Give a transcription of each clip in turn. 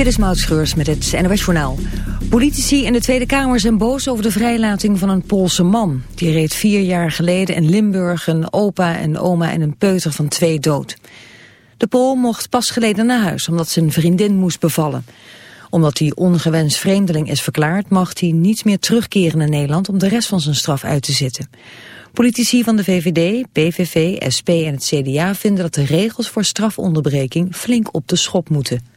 Dit is Maud met het NOS Journaal. Politici in de Tweede Kamer zijn boos over de vrijlating van een Poolse man. Die reed vier jaar geleden in Limburg een opa en oma en een peuter van twee dood. De Pool mocht pas geleden naar huis omdat zijn vriendin moest bevallen. Omdat hij ongewenst vreemdeling is verklaard mag hij niet meer terugkeren naar Nederland om de rest van zijn straf uit te zitten. Politici van de VVD, PVV, SP en het CDA vinden dat de regels voor strafonderbreking flink op de schop moeten.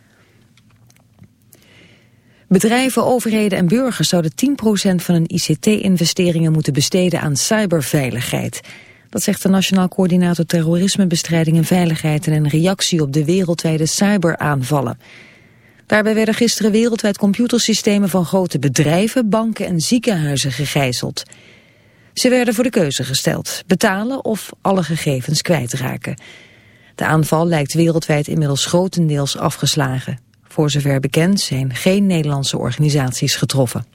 Bedrijven, overheden en burgers zouden 10% van hun ICT-investeringen moeten besteden aan cyberveiligheid. Dat zegt de Nationaal Coördinator Terrorismebestrijding en Veiligheid in een reactie op de wereldwijde cyberaanvallen. Daarbij werden gisteren wereldwijd computersystemen van grote bedrijven, banken en ziekenhuizen gegijzeld. Ze werden voor de keuze gesteld, betalen of alle gegevens kwijtraken. De aanval lijkt wereldwijd inmiddels grotendeels afgeslagen. Voor zover bekend zijn geen Nederlandse organisaties getroffen.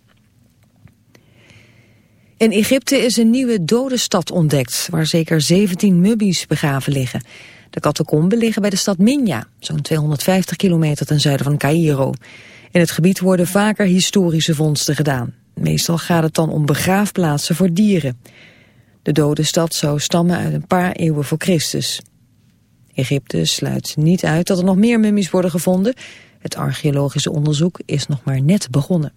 In Egypte is een nieuwe dode stad ontdekt, waar zeker 17 mummies begraven liggen. De catacomben liggen bij de stad Minya, zo'n 250 kilometer ten zuiden van Cairo. In het gebied worden vaker historische vondsten gedaan. Meestal gaat het dan om begraafplaatsen voor dieren. De dode stad zou stammen uit een paar eeuwen voor Christus. Egypte sluit niet uit dat er nog meer mummies worden gevonden. Het archeologische onderzoek is nog maar net begonnen.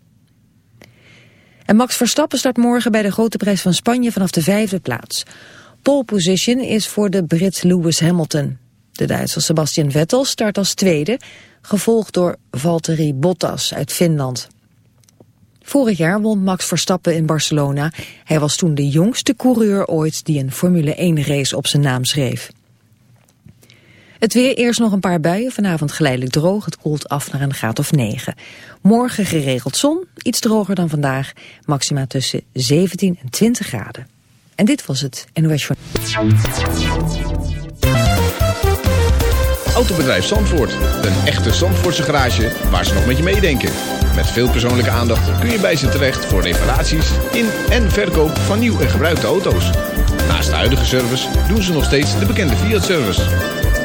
En Max Verstappen start morgen bij de grote prijs van Spanje vanaf de vijfde plaats. Pole position is voor de Brit Lewis Hamilton. De Duitser Sebastian Vettel start als tweede, gevolgd door Valtteri Bottas uit Finland. Vorig jaar won Max Verstappen in Barcelona. Hij was toen de jongste coureur ooit die een Formule 1 race op zijn naam schreef. Het weer eerst nog een paar buien, vanavond geleidelijk droog. Het koelt af naar een graad of 9. Morgen geregeld zon, iets droger dan vandaag. Maxima tussen 17 en 20 graden. En dit was het NOS Autobedrijf Zandvoort. Een echte Zandvoortse garage waar ze nog met je meedenken. Met veel persoonlijke aandacht kun je bij ze terecht voor reparaties in en verkoop van nieuw en gebruikte auto's. Naast de huidige service doen ze nog steeds de bekende Fiat-service.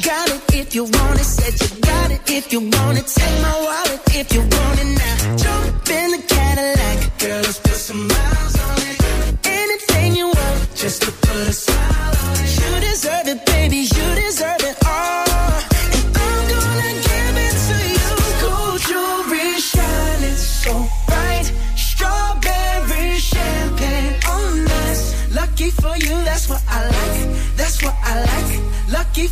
Got, it if you want it. Said you got it if you want it. Take my wallet if you want it now. Jump in the Cadillac. Girl, let's put some miles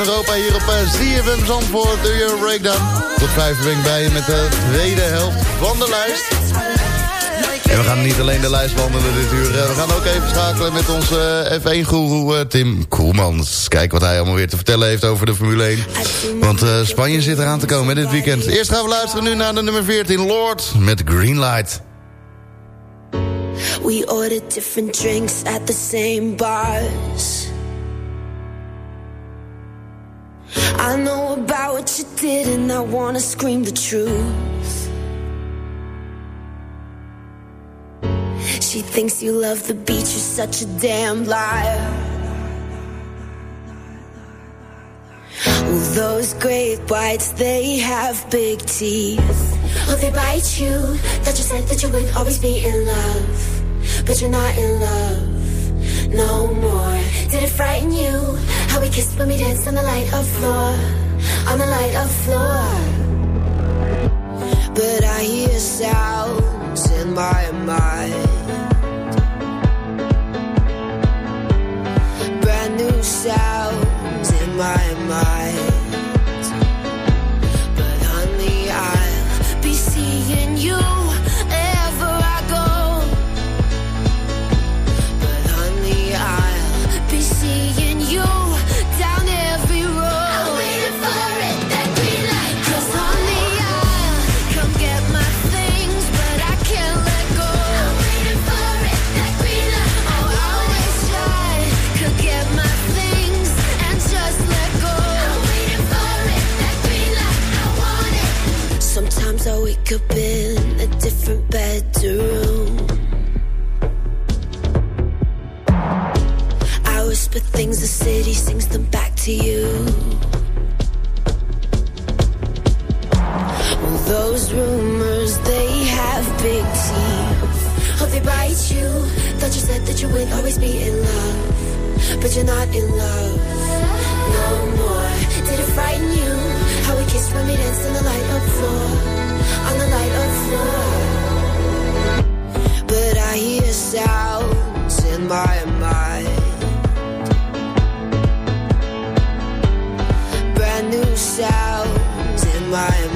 Europa hier op ZFM Zandvoort, de Euro Breakdown. Tot vijf ben ik bij je met de tweede helft van de lijst. En we gaan niet alleen de lijst wandelen dit uur. eh, We gaan ook even schakelen met onze F1-goeroe Tim Koelmans. Kijk wat hij allemaal weer te vertellen heeft over de Formule 1. Want eh, Spanje zit eraan te komen dit weekend. Eerst gaan we luisteren nu naar de nummer 14, Lord, met Green Light. We ordered different drinks at the same. I know about what you did, and I wanna scream the truth. She thinks you love the beach, you're such a damn liar. Well, those great whites, they have big teeth. Oh, they bite you. That you said that you would always be in love. But you're not in love no more. Did it frighten you? Kissed when we danced on the light of floor. On the light of floor. But I hear sounds in my mind. Brand new sounds you're not in love no more. Did it frighten you? How we kissed when we danced on the light of floor. On the light of floor. But I hear sounds in my mind. Brand new sounds in my mind.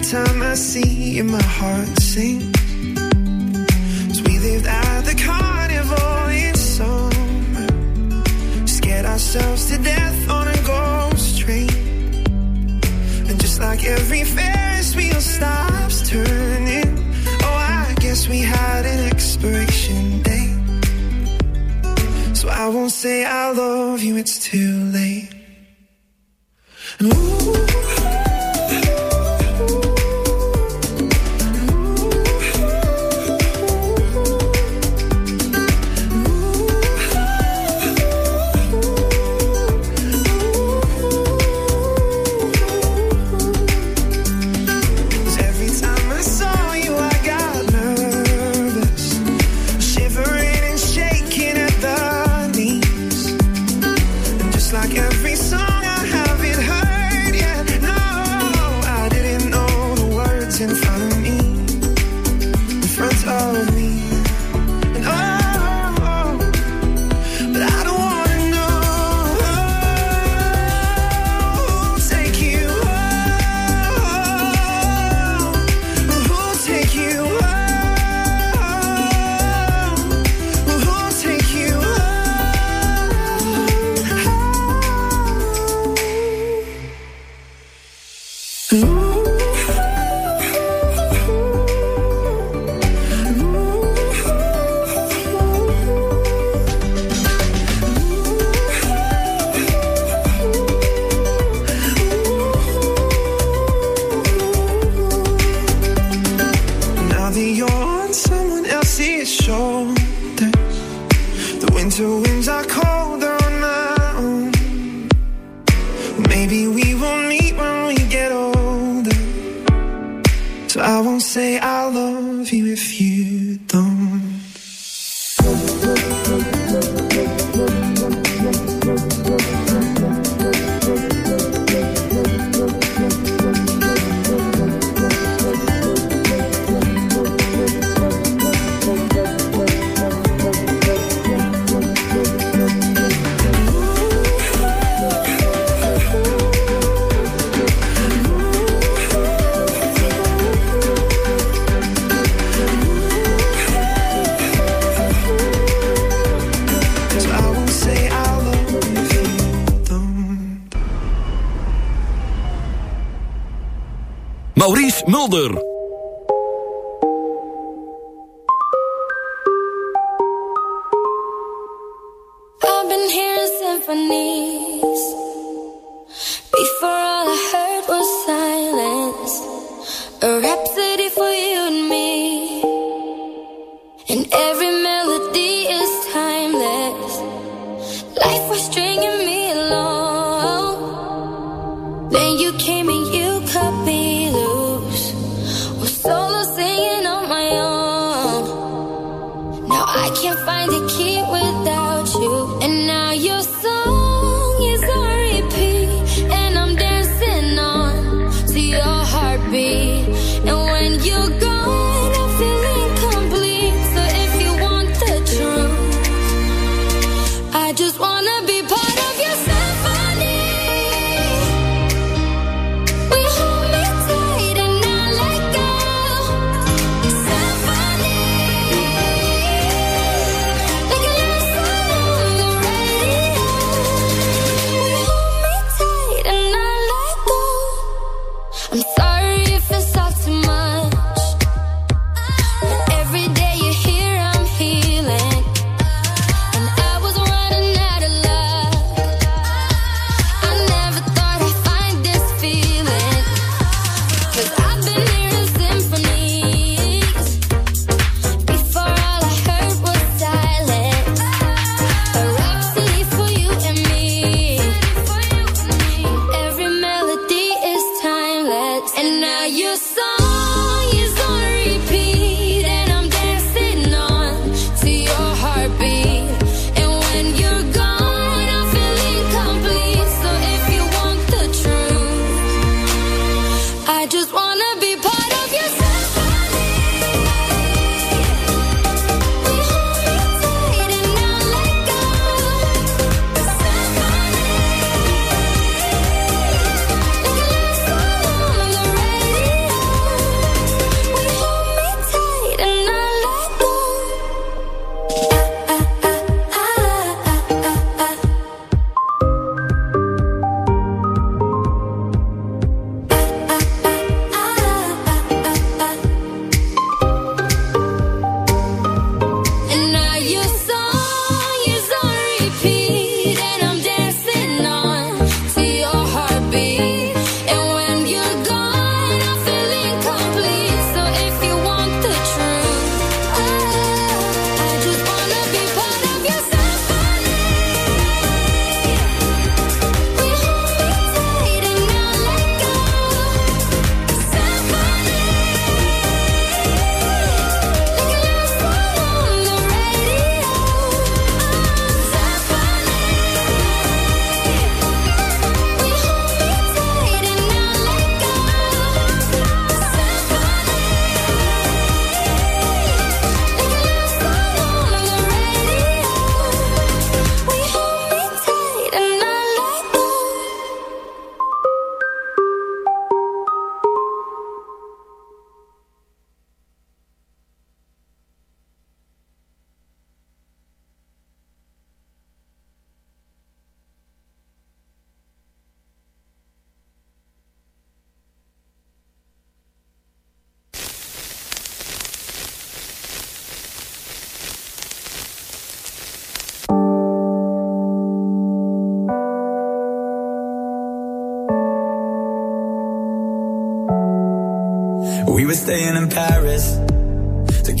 Time I see you, my heart sinks. 'Cause we lived at the carnival in summer. Scared ourselves to death on a ghost train. And just like every Ferris wheel stops turning. Oh, I guess we had an expiration date. So I won't say I love you, it's winter winds are colder Maurice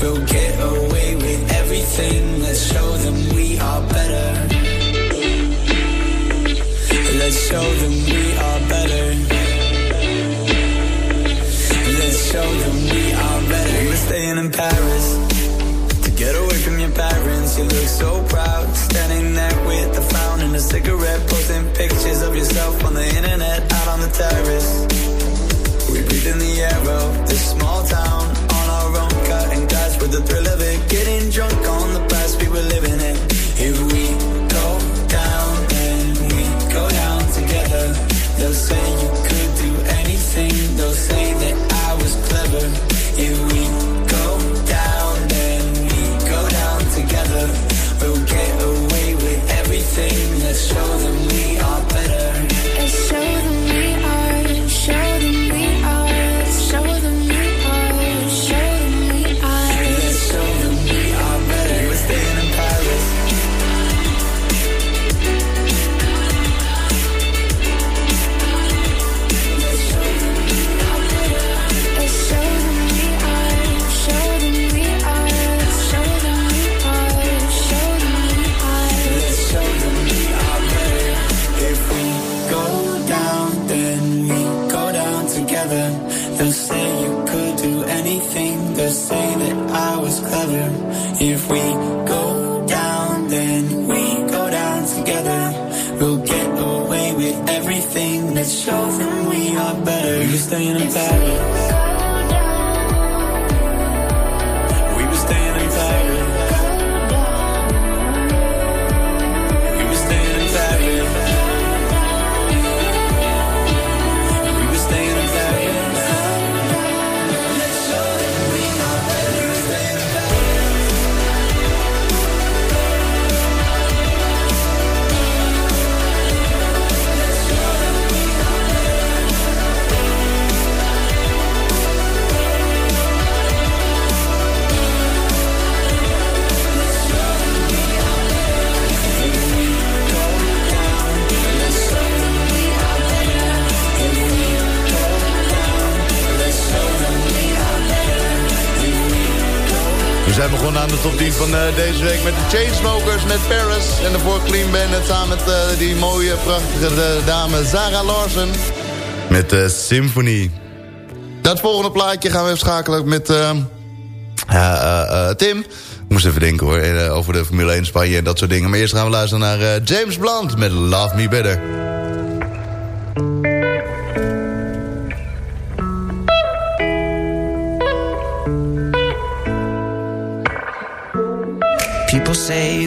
We'll get away with everything. Let's show them we are better. Let's show them we are better. Top 10 van eh, deze week met de Chainsmokers met Paris. En daarvoor Clean Bandit samen met eh, die mooie, prachtige eh, dame Sarah Larsen. Met de Symphony. Dat volgende plaatje gaan we schakelen met Tim. Ik moest even denken hoor, over de Formule 1 Spanje en dat soort dingen. Maar eerst gaan we luisteren naar James Blunt met Love Me Better.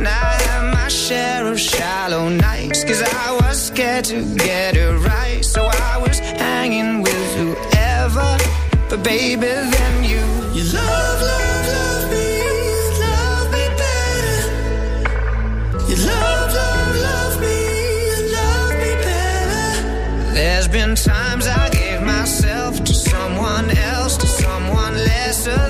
And I had my share of shallow nights, cause I was scared to get it right. So I was hanging with whoever, but baby, then you. You love, love, love me, love me better. You love, love, love me, love me better. There's been times I gave myself to someone else, to someone lesser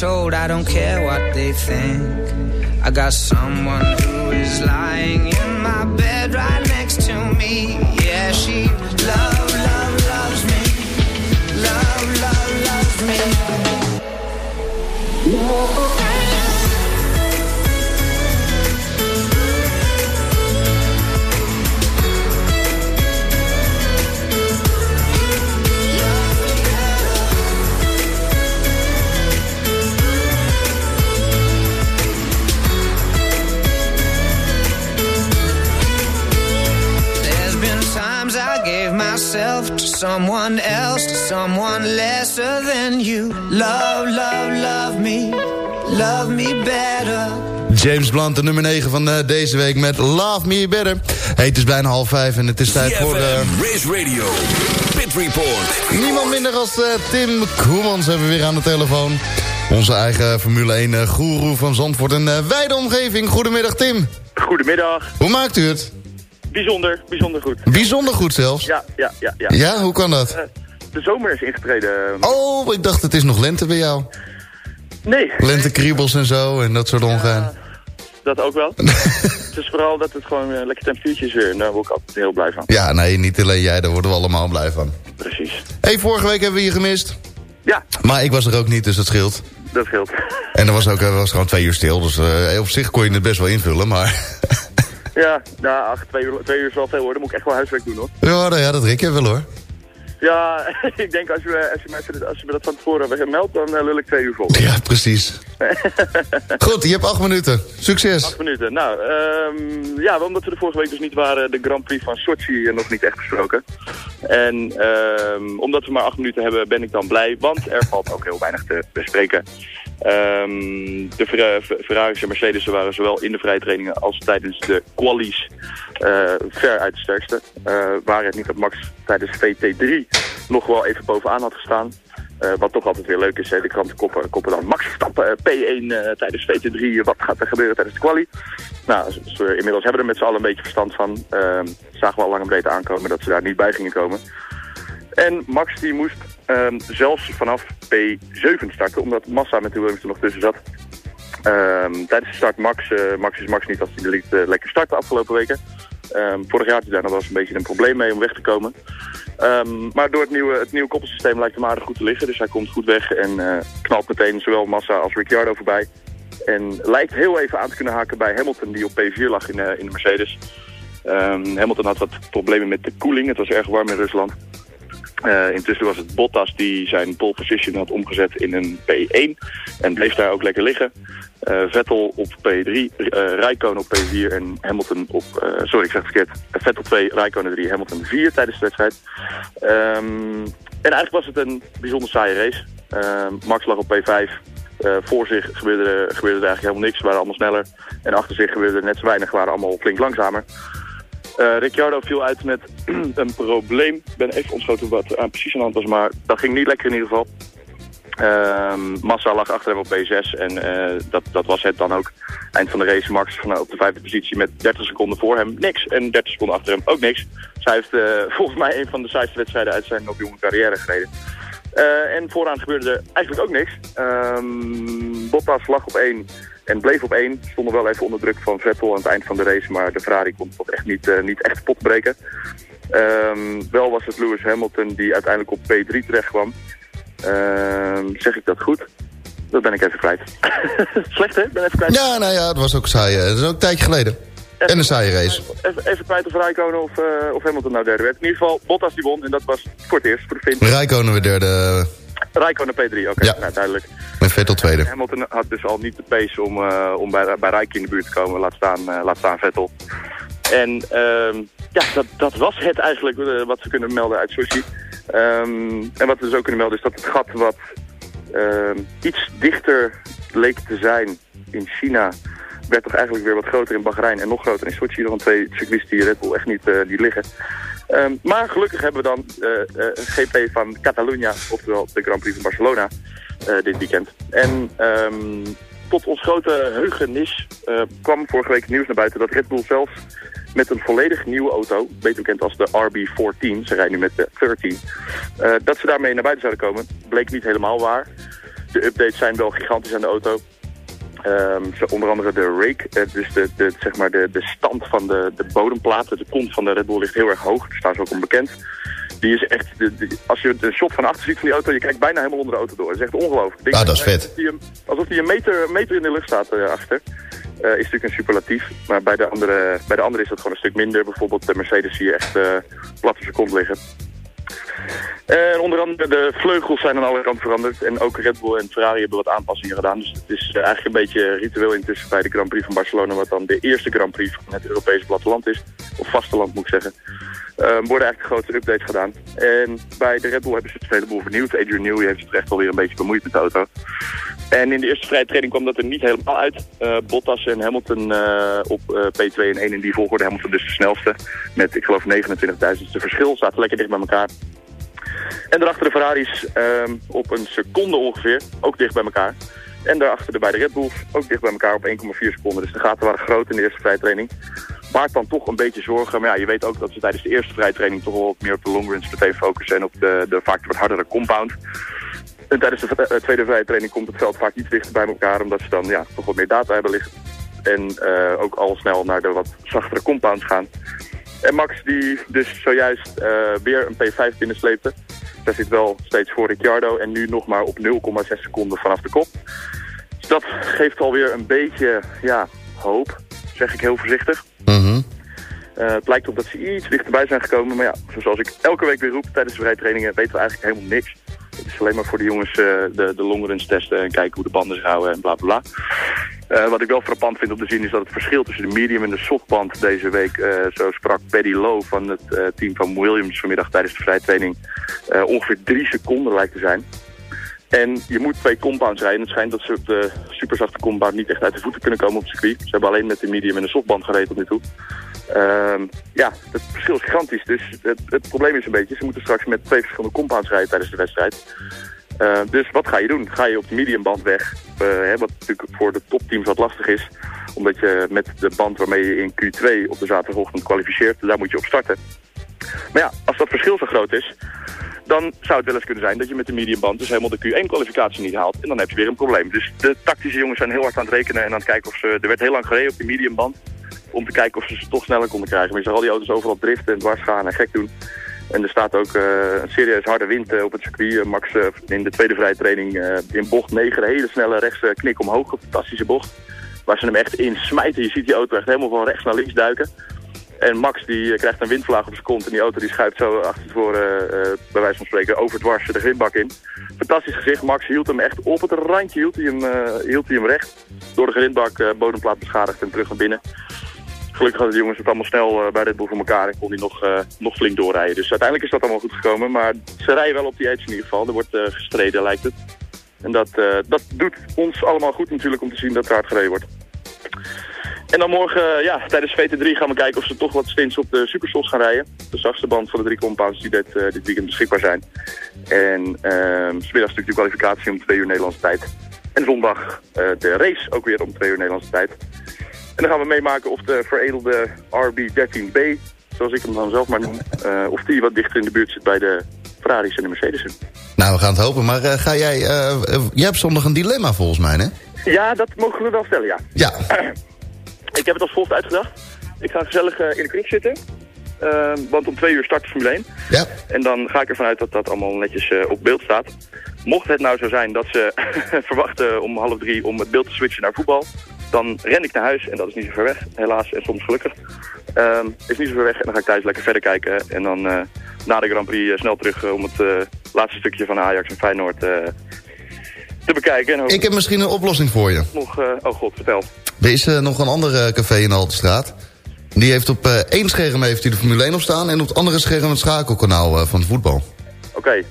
told, I don't care what they think. I got someone who is lying in my bed right next to me. Someone else, to someone lesser than you. Love, love, love me, love me better. James Blunt, de nummer 9 van eh, deze week met Love Me Better. Hey, het is bijna half vijf en het is tijd voor... eh, CFM Race Radio. Pit Report. niemand minder als eh, Tim Koemans hebben we weer aan de telefoon. Onze eigen Formule 1 eh, goeroe van Zandvoort. Een eh, wijde omgeving. Goedemiddag Tim. Goedemiddag. Hoe maakt u het? Bijzonder, bijzonder goed. Bijzonder goed zelfs. Ja, ja, ja. ja. Ja, hoe kan dat? Eh, de zomer is ingetreden. Oh, ik dacht het is nog lente bij jou. Nee, Lentekriebels en zo en dat soort ongein. dat ook wel. het is vooral dat het gewoon eh, lekker temperatuurtje is weer. En daar word ik altijd heel blij van. Ja, nee, niet alleen jij, daar worden we allemaal blij van. Precies. hey, vorige week hebben we je gemist. Ja, Maar ik was er ook niet, dus dat scheelt. dat scheelt. En er was ook er was gewoon twee uur stil, dus eh, op zich kon je het best wel invullen, maar... ja, nou, ach, twee uur, twee uur is wel veel hoor. Dan moet ik echt wel huiswerk doen hoor. ja, nou ja, dat rik je wel hoor. Ja, ik denk als je, als je, me, als je me dat van tevoren hebt gemeld, dan eh, lul ik twee uur vol. Ja, precies. Goed, je hebt acht minuten. Succes. Acht minuten. Nou, ehm, ja, omdat we de vorige week dus niet waren, de Grand Prix van Sochi eh, nog niet echt besproken. En ehm, omdat we maar acht minuten hebben, ben ik dan blij, want er valt ook heel weinig te bespreken. Ehm, de Fer- Fer- Ferraris en Mercedes waren zowel in de vrije trainingen als tijdens de qualies ver uit de sterkste. Eh waren het niet dat Max tijdens VT3 nog wel even bovenaan had gestaan. Eh, wat toch altijd weer leuk is, hè? de kranten koppen, koppen dan Max Verstappen eh, P1 eh, tijdens VT3. Wat gaat er gebeuren tijdens de quali? Nou, inmiddels hebben we er met z'n allen een beetje verstand van. Ehm, zagen we al lang en breed aankomen dat ze daar niet bij gingen komen. En Max die moest ehm, zelfs vanaf P7 starten, omdat Massa met de Williams er nog tussen zat. Ehm, tijdens de start Max, eh, Max is Max niet als hij liet eh, lekker starten de afgelopen weken. Ehm, vorig jaar had hij daar nog wel eens een beetje een probleem mee om weg te komen. Ehm, maar door het nieuwe, het nieuwe koppelsysteem lijkt hem aardig goed te liggen. Dus hij komt goed weg en eh, knalt meteen zowel Massa als Ricciardo voorbij. En lijkt heel even aan te kunnen haken bij Hamilton die op P4 lag in, eh, in de Mercedes. Ehm, Hamilton had wat problemen met de koeling. Het was erg warm in Rusland. Eh, intussen was het Bottas die zijn pole position had omgezet in een P1 en bleef daar ook lekker liggen. Eh, Vettel op P3, eh Räikkönen op P4 en Hamilton op, sorry ik zeg het verkeerd, Vettel 2, Räikkönen 3, Hamilton 4 tijdens de wedstrijd. Ehm, en eigenlijk was het een bijzonder saaie race. Ehm, Max lag op P5, Eh, voor zich gebeurde gebeurde er eigenlijk helemaal niks, ze waren allemaal sneller. En achter zich gebeurde er net zo weinig, waren allemaal flink langzamer. Eh Ricciardo viel uit met een probleem. Ik ben even ontschoten wat aan precies aan de hand was, maar dat ging niet lekker in ieder geval. Ehm, Massa lag achter hem op P6 en eh, dat, dat was het dan ook. Eind van de race Max op de vijfde positie met 30 seconden voor hem niks. En 30 seconden achter hem ook niks. Zij heeft eh, volgens mij een van de saaiste wedstrijden uit zijn nog jonge carrière gereden. En vooraan gebeurde er eigenlijk ook niks. Ehm, Bottas lag op 1 en bleef op één. Stonden wel even onder druk van Vettel aan het eind van de race, maar de Ferrari kon toch echt niet, eh, niet echt pot breken. Ehm, wel was het Lewis Hamilton die uiteindelijk op P3 terecht kwam. Ehm, zeg ik dat goed? Dat ben ik even kwijt. Slecht hè? Ben even kwijt. Ja, nou ja, het was ook saai. eh, Dat is ook een tijdje geleden. En een saaie race. Even, even kwijt of Rijkonen of, eh, of Hamilton nou derde werd. In ieder geval, Bottas die won en dat was voor het eerst voor de. Rijkonen weer derde. Rijkonen P3, oké, Ja. nou, duidelijk. En Vettel tweede. Hamilton had dus al niet de pace om, eh, om bij, bij Rijken in de buurt te komen, laat staan, eh, laat staan Vettel. En ehm, ja, dat, dat was het eigenlijk eh, wat ze kunnen melden uit Sochi. Ehm, en wat we dus ook kunnen melden is dat het gat wat ehm, iets dichter leek te zijn in China... werd toch eigenlijk weer wat groter in Bahrein en nog groter in Sochi. Nog een twee circuits die Red Bull echt niet, niet liggen. Ehm, maar gelukkig hebben we dan eh, eh, een GP van Catalunya, oftewel de Grand Prix van Barcelona, eh, dit weekend. En ehm, tot ons grote heugenis kwam vorige week nieuws naar buiten dat Red Bull zelfs met een volledig nieuwe auto, beter bekend als de RB14, ze rijden nu met de 13, eh, dat ze daarmee naar buiten zouden komen. Bleek niet helemaal waar. De updates zijn wel gigantisch aan de auto. Zo onder andere de rake, eh, dus de, de, zeg maar de, de stand van de, de bodemplaat, de kont van de Red Bull ligt heel erg hoog, daar staan ze ook onbekend. Die is echt, de, de- als je de shot van achter ziet van die auto, je kijkt bijna helemaal onder de auto door. Dat is echt ongelooflijk. Ah, dat is vet. Alsof die, een- meter, meter in de lucht staat eh, achter. Eh, is natuurlijk een superlatief. Maar bij de, andere, bij de andere is dat gewoon een stuk minder. Bijvoorbeeld de Mercedes zie je echt eh plat op zijn kont liggen. En onder andere de vleugels zijn aan alle kanten veranderd. En ook Red Bull en Ferrari hebben wat aanpassingen gedaan. Dus het is eh, eigenlijk een beetje ritueel intussen bij de Grand Prix van Barcelona. Wat dan de eerste Grand Prix van het Europese platteland is. Of vasteland moet ik zeggen. Eh, worden eigenlijk grote updates gedaan. En bij de Red Bull hebben ze het heleboel vernieuwd. Adrian Newey heeft zich echt alweer een beetje bemoeid met de auto. En in de eerste vrije training kwam dat er niet helemaal uit. Eh, Bottas en Hamilton eh, op eh, P2 en 1 in die volgorde. Hamilton dus de snelste. Met, ik geloof, 29.000 verschil. Zaten lekker dicht bij elkaar. En daarachter de Ferraris ehm, op een seconde ongeveer. Ook dicht bij elkaar. En daarachter de beide Red Bulls ook dicht bij elkaar op 1,4 seconden. Dus de gaten waren groot in de eerste vrije training. Baart dan toch een beetje zorgen. Maar ja, je weet ook dat ze tijdens de eerste vrije training toch wel wat meer op de long runs meteen focussen. En op de, de vaak wat hardere compound. En tijdens de eh, tweede vrije training komt het veld vaak iets dichter bij elkaar. Omdat ze dan ja, toch wat meer data hebben liggen. En eh, ook al snel naar de wat zachtere compounds gaan. En Max die dus zojuist eh, weer een P5 binnensleepte. Daar zit wel steeds voor Ricciardo en nu nog maar op 0,6 seconden vanaf de kop. Dus dat geeft alweer een beetje ja, hoop, zeg ik heel voorzichtig. Mhm. Eh, het lijkt op dat ze iets dichterbij zijn gekomen. Maar ja, zoals ik elke week weer roep tijdens de vrijtrainingen weten we eigenlijk helemaal niks. Het is alleen maar voor de jongens eh, de, de longruns testen en kijken hoe de banden zich houden en bla bla bla. Eh, wat ik wel frappant vind om te zien is dat het verschil tussen de medium en de softband deze week, zo sprak Paddy Lowe van het team van Williams vanmiddag tijdens de vrijtraining, ongeveer drie seconden lijkt te zijn. En je moet twee compounds rijden. Het schijnt dat ze op de superzachte compound niet echt uit de voeten kunnen komen op circuit. Ze hebben alleen met de medium en de softband gereden tot nu toe. Ehm, ja, het verschil is gigantisch. Dus het, het probleem is een beetje, ze moeten straks met twee verschillende compounds rijden tijdens de wedstrijd. Eh, dus wat ga je doen? Ga je op de mediumband weg? Eh, hè, wat natuurlijk voor de topteams wat lastig is. Omdat je met de band waarmee je in Q2 op de zaterdagochtend kwalificeert, daar moet je op starten. Maar ja, als dat verschil zo groot is, dan zou het wel eens kunnen zijn dat je met de mediumband dus helemaal de Q1-kwalificatie niet haalt. En dan heb je weer een probleem. Dus de tactische jongens zijn heel hard aan het rekenen en aan het kijken of ze... Er werd heel lang gereden op die mediumband om te kijken of ze ze toch sneller konden krijgen. Maar je zag al die auto's overal driften en dwars gaan en gek doen. En er staat ook eh, een serieus harde wind eh, op het circuit. Eh, Max in de tweede vrije training in bocht 9 een hele snelle rechts eh, knik omhoog. Een fantastische bocht. Waar ze hem echt in smijten. Je ziet die auto echt helemaal van rechts naar links duiken. En Max die eh, krijgt een windvlaag op zijn kont en die auto die schuift zo achter tevoren, eh, bij wijze van spreken, overdwars de grindbak in. Fantastisch gezicht, Max hield hem echt op het randje, hield hij hem, eh, hield hij hem recht. Door de grindbak, eh, bodemplaat beschadigd en terug naar binnen. Gelukkig hadden de jongens het allemaal snel eh, bij Red Bull voor elkaar en kon hij nog, eh, nog flink doorrijden. Dus uiteindelijk is dat allemaal goed gekomen, maar ze rijden wel op die edge in ieder geval. Er wordt eh, gestreden lijkt het. En dat, eh, dat doet ons allemaal goed natuurlijk om te zien dat er hard gereden wordt. En dan morgen, eh, ja, tijdens VT3 gaan we kijken of ze toch wat stints op de Supersols gaan rijden. De zachtste band van de drie compounds die dit, eh, dit weekend beschikbaar zijn. En ehm smiddags natuurlijk de kwalificatie om twee uur Nederlandse tijd. En zondag eh, de race ook weer om twee uur Nederlandse tijd. En dan gaan we meemaken of de veredelde RB13B zoals ik hem dan zelf maar noem, of die wat dichter in de buurt zit bij de Ferraris en de Mercedes'en. Nou, we gaan het hopen. Maar ga jij... jij hebt zondag een dilemma volgens mij, hè? Ja, dat mogen we wel stellen, ja. Ja. Ik heb het als volgt uitgedacht. Ik ga gezellig eh, in de kroeg zitten. eh, want om twee uur start de Formule 1. Ja. En dan ga ik ervan uit dat dat allemaal netjes eh, op beeld staat. Mocht het nou zo zijn dat ze verwachten om half drie om het beeld te switchen naar voetbal... dan ren ik naar huis en dat is niet zo ver weg, helaas en soms gelukkig. Ehm, is niet zo ver weg en dan ga ik thuis lekker verder kijken. En dan eh, na de Grand Prix snel terug om het laatste stukje van Ajax en Feyenoord te bekijken. En Ik heb misschien een oplossing voor je. nog, oh god, vertel. Er is eh, nog een ander eh, café in de Haltestraat. Die heeft op eh, één scherm heeft hij de Formule 1 op staan... en op het andere scherm het schakelkanaal van het voetbal. Oké.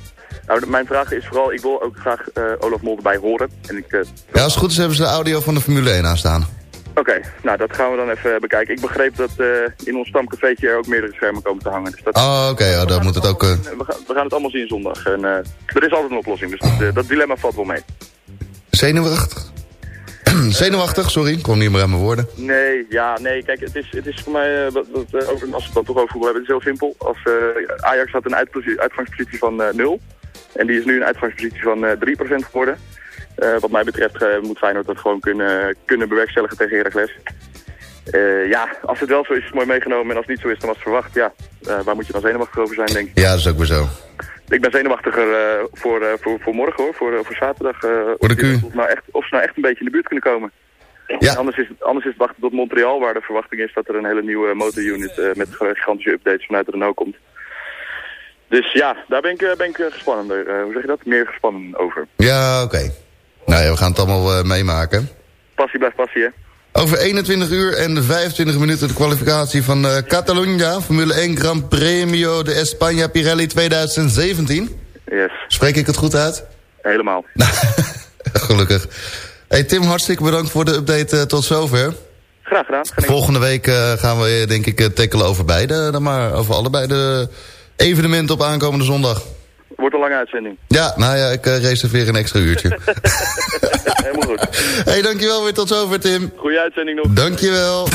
Nou, mijn vraag is vooral, ik wil ook graag Olaf Mol erbij horen. En ik, Ja, als het goed is hebben ze de audio van de Formule 1 aanstaan. Oké, nou dat gaan we dan even bekijken. Ik begreep dat in ons stamcafeetje er ook meerdere schermen komen te hangen. Dus dat, Oh, oké, oh, dan moet het ook... we, gaan, we gaan het allemaal zien zondag. En, er is altijd een oplossing, dus dat, dat dilemma valt wel mee. zenuwachtig? zenuwachtig, sorry, ik kwam niet meer aan mijn woorden. Nee, ja, nee, kijk, het is, het is voor mij, eh, wat, eh, over, als we het dan toch over voetbal hebben, het is heel simpel. Als, eh, Ajax had een uitgangspositie van eh 0. En die is nu een uitgangspositie van eh 3% geworden. Eh, wat mij betreft eh, moet Feyenoord dat gewoon kunnen, kunnen bewerkstelligen tegen Heracles. Eh, ja, als het wel zo is, is het mooi meegenomen. En als het niet zo is, dan was het verwacht. Ja, eh, waar moet je dan zenuwachtig over zijn, denk ik. Ja, dat is ook weer zo. Ik ben zenuwachtiger eh, voor, eh, voor, voor morgen, hoor. Voor, eh, voor zaterdag. Voor de Q. of, nou echt, of ze nou echt een beetje in de buurt kunnen komen. Ja. Anders, is het, anders is het wachten tot Montreal, waar de verwachting is dat er een hele nieuwe motorunit met gigantische updates vanuit Renault komt. Dus ja, daar ben ik, ben ik gespannen. eh, hoe zeg je dat? Meer gespannen over. Ja, oké. Nou ja, we gaan het allemaal meemaken. Passie blijft passie, hè? Over 21 uur en 25 minuten de kwalificatie van eh Catalunya... Formule 1 Grand Premio de España Pirelli 2017. Yes, Spreek ik het goed uit? helemaal. Gelukkig. Hey Tim, hartstikke bedankt voor de update eh, tot zover. Graag gedaan. Volgende week eh, gaan we denk ik tackelen over beide, dan maar over allebei de evenementen op aankomende zondag. Wordt een lange uitzending. Ja, nou ja, ik eh, reserveer een extra uurtje. Helemaal goed. hey, dankjewel weer tot zover Tim. Goeie uitzending nog. Dankjewel.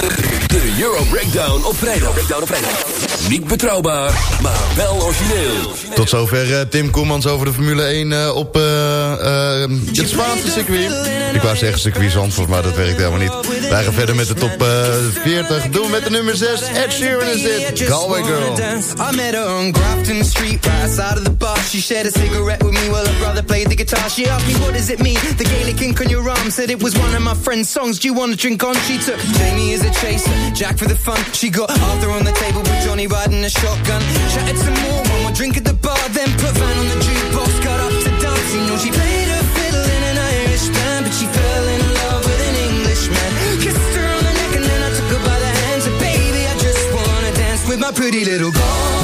De Euro Breakdown op vrijdag. Breakdown op vrijdag. Niet betrouwbaar, maar wel origineel. Tot zover eh, Tim Koemans over de Formule 1 eh, op eh, eh, het Spaanse circuit. Ik wou zeggen circuit Zandvoort, maar dat werkt helemaal niet. Wij gaan verder met de top eh, 40. Doen we met de nummer 6. Ed Sheeran is dit. Galway Girl. I met her on Grafton Street, right outside of the bar. She shared a cigarette with me while her brother played the guitar. She asked me, what does it mean? The Gaelic ink on your arm said it was one of my friend's songs. Do you want to drink on? She took Jamie as a chaser, Jack for the fun. She got Arthur on the table with Johnny riding a shotgun. Chatted some more, one more drink at the bar, then put Van on the jukebox. Got up to dance, you know she played a fiddle in an Irish band, but she fell in love with an Englishman. Kissed her on the neck and then I took her by the hands. And baby, I just wanna dance with my pretty little Galway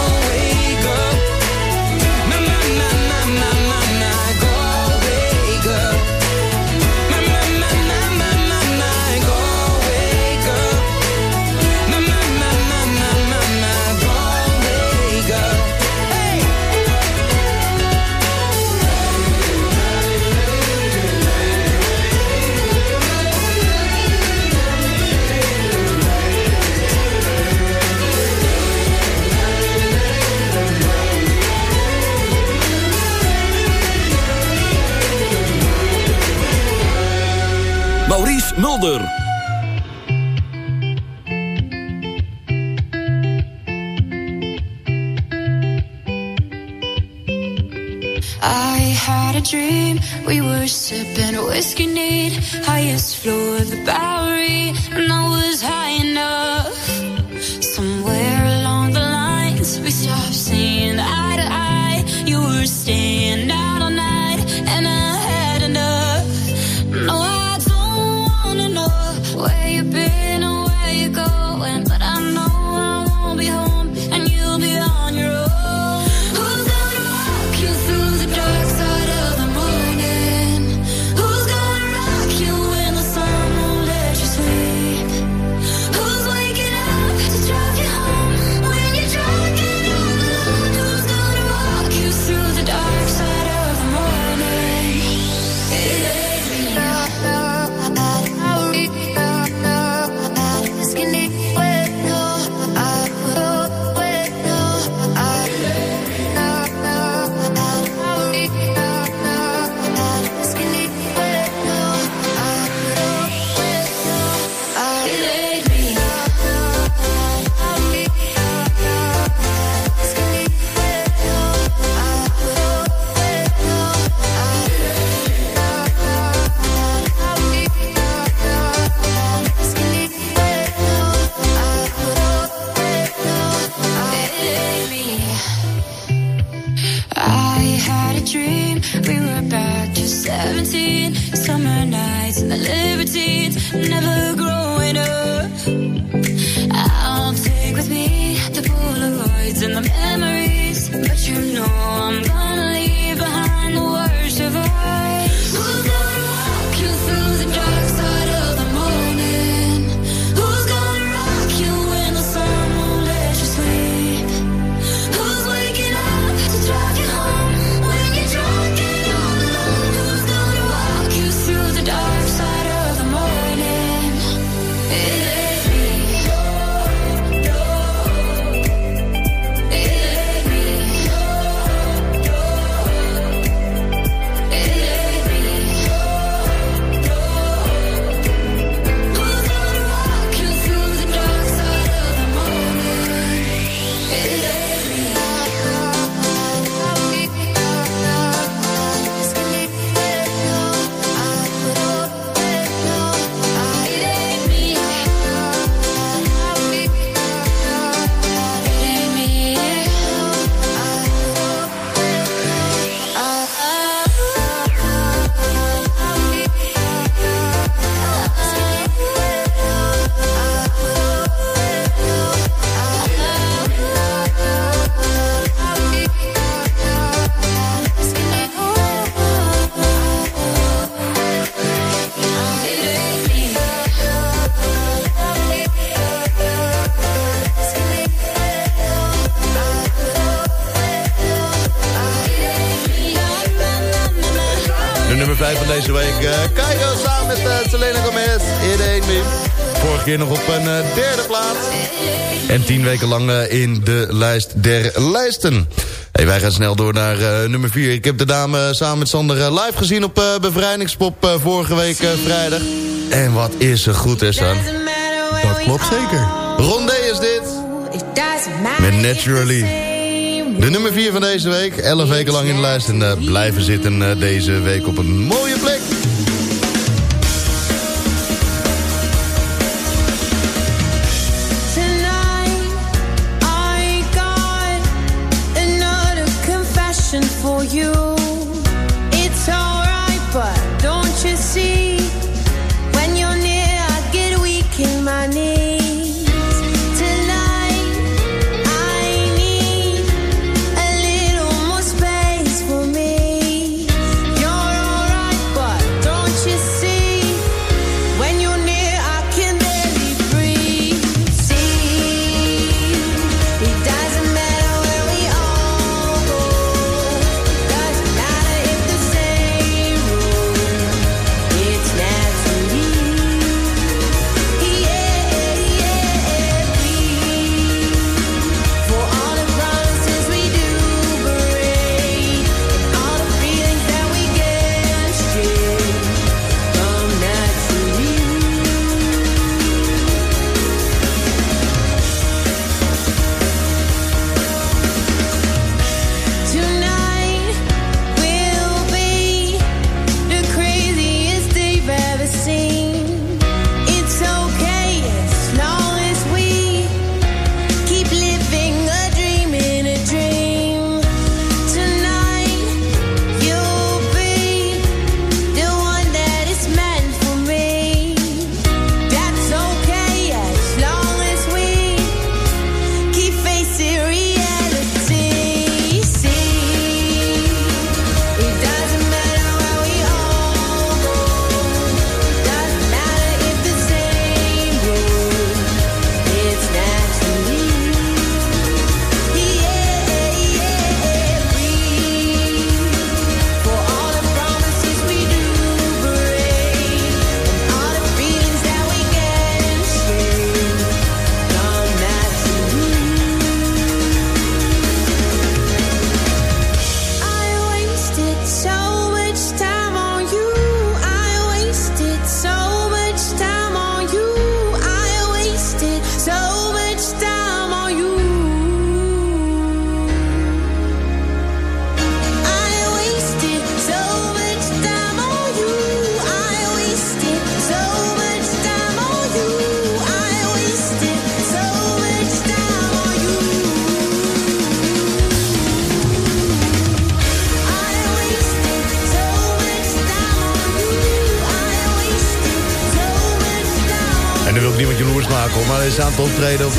Helder. I had a dream, we were sipping whiskey neat, highest floor of the Bowery. Kaido samen met eh, Selena Gomez. In één Vorige keer nog op een eh, derde plaats. En tien weken lang eh, in de lijst der lijsten. Hey, wij gaan snel door naar nummer 4. Ik heb de dame samen met Sander live gezien op uh, Bevrijdingspop vorige week vrijdag. En wat is ze goed, hè, Dat klopt zeker. Rondé is dit. Met Naturally. De nummer 4 van deze week. 11 weken lang in de lijst en blijven zitten deze week op een mooie plek.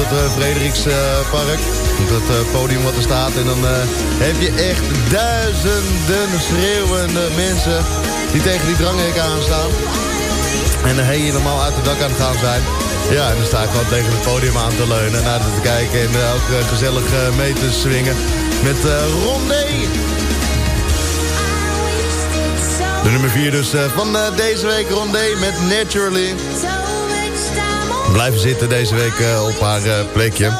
Het uh, Frederikspark. op het uh, podium wat er staat. En dan heb je echt duizenden schreeuwende mensen die tegen die dranghek aanstaan. En dan helemaal uit het dak aan het gaan zijn. Ja, en dan sta ik gewoon tegen het podium aan te leunen. Naar te kijken en ook gezellig mee te swingen. Met Rondé. De nummer 4 dus van deze week Rondé met Naturally. Blijven zitten deze week uh, op haar plekje.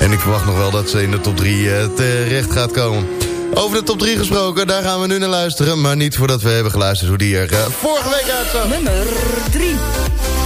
En ik verwacht nog wel dat ze in de top 3 terecht gaat komen. Over de top 3 gesproken, daar gaan we nu naar luisteren. Maar niet voordat we hebben geluisterd hoe die er vorige week uitzag. Nummer 3.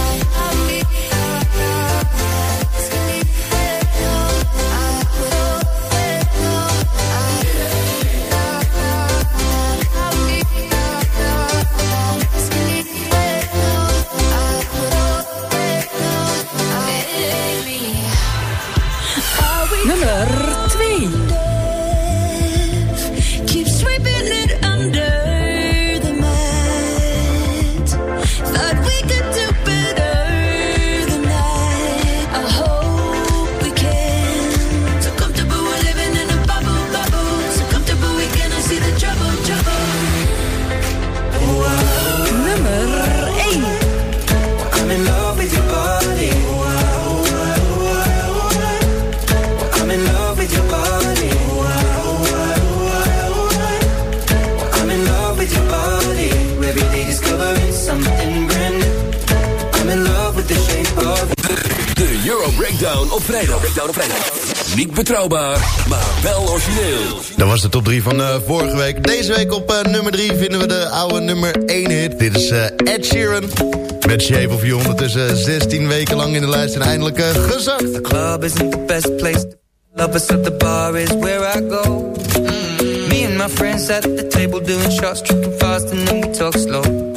Niet betrouwbaar, maar wel origineel. Dat was de top 3 van uh, vorige week. Deze week op uh, nummer 3 vinden we de oude nummer 1 hit. Dit is uh, Ed Sheeran. Met Shape of You ondertussen 16 weken lang in de lijst en eindelijk gezakt. The club isn't the best place to love us at the bar is where I go. Mm. Me and my friends at the table doing shots, tripping fast and then we talk slow.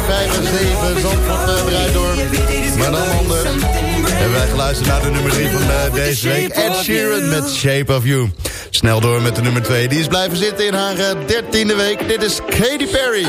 5 en 7. Zandvoort eh, draait door. Maar dan En Hebben wij geluisterd naar de nummer 3 van eh, deze week. Ed Sheeran met Shape of You. Snel door met de nummer 2. Die is blijven zitten in haar eh, 13e week. Dit is Katy Perry.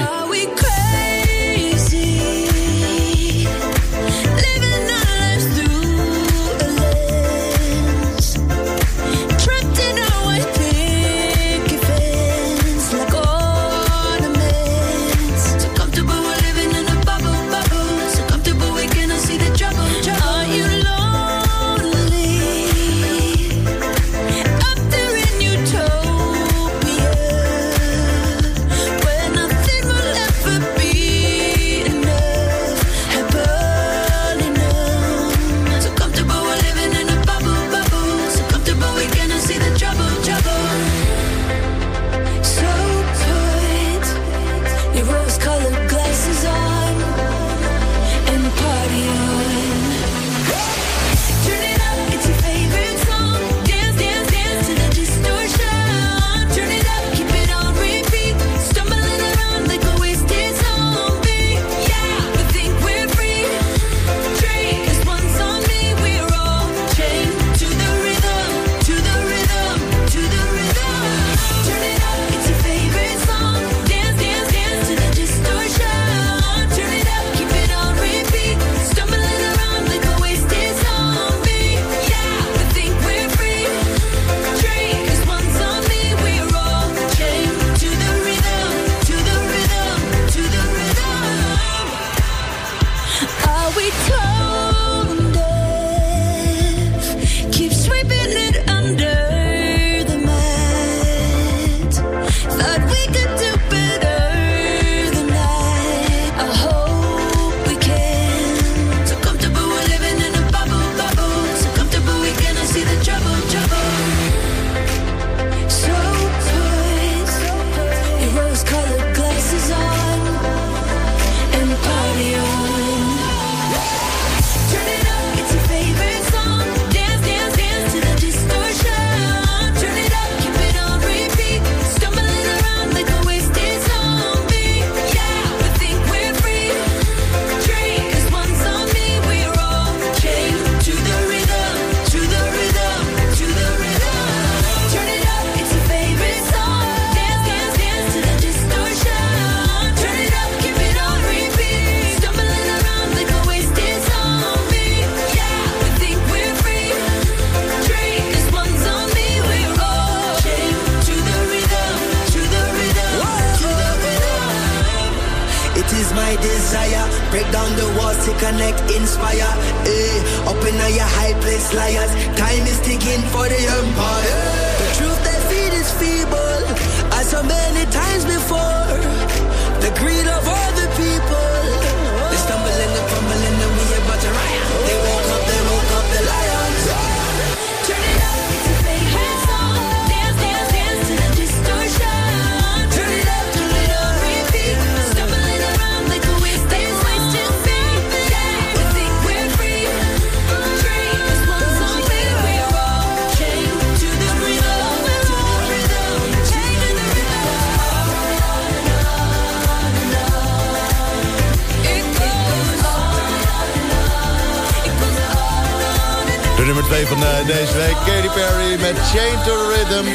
twee van eh, deze week. Katy Perry met Chain to Rhythm.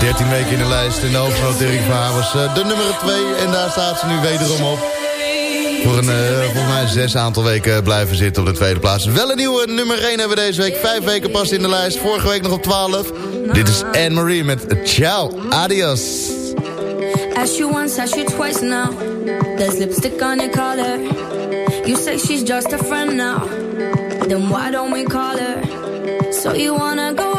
13 weken in de lijst en de hoofdnotering de haar was eh, de nummer 2. En daar staat ze nu wederom op. Voor een, eh, volgens mij zes aantal weken blijven zitten op de tweede plaats. Wel een nieuwe nummer 1 hebben we deze week. Vijf weken pas in de lijst. Vorige week nog op 12. Dit is Anne-Marie met Ciao, Adios. As you once, as you twice now. There's lipstick on your collar. You say she's just a friend now. Then why don't we call her? So you wanna go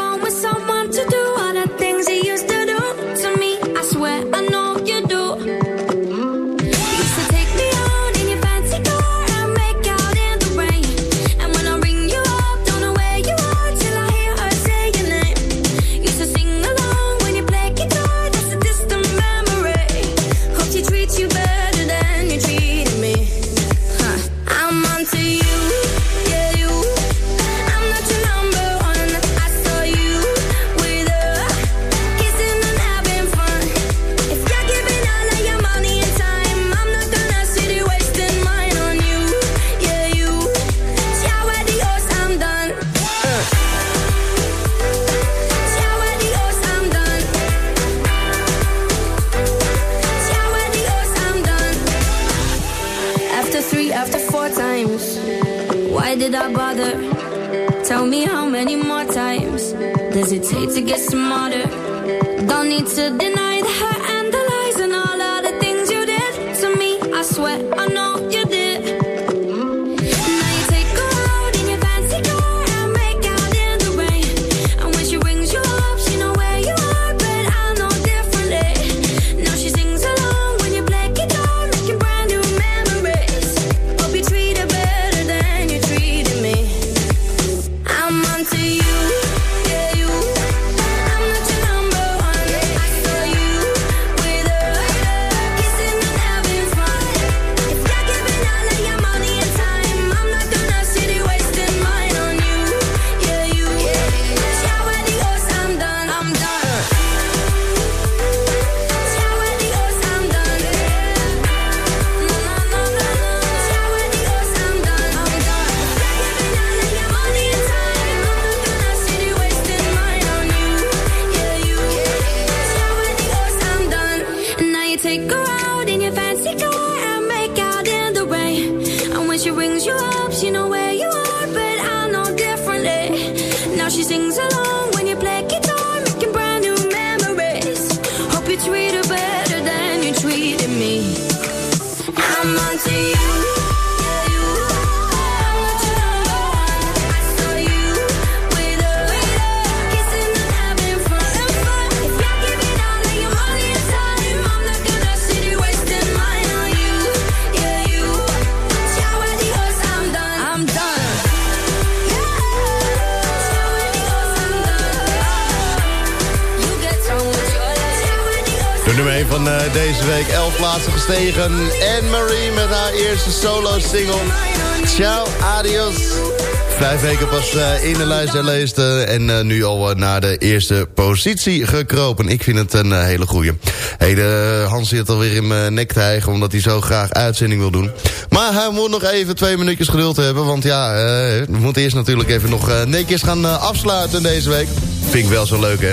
Anne-Marie met haar eerste solo-single. Ciao, adios. Vijf weken pas eh, in de lijst der en eh, nu al eh, naar de eerste positie gekropen. Ik vind het een hele goeie. Hey, de Hans zit alweer in mijn nek te hijgen omdat hij zo graag uitzending wil doen. Maar hij moet nog even twee minuutjes geduld hebben. Want ja, we moeten eerst natuurlijk even nog netjes gaan afsluiten deze week. Vind ik wel zo leuk, hè?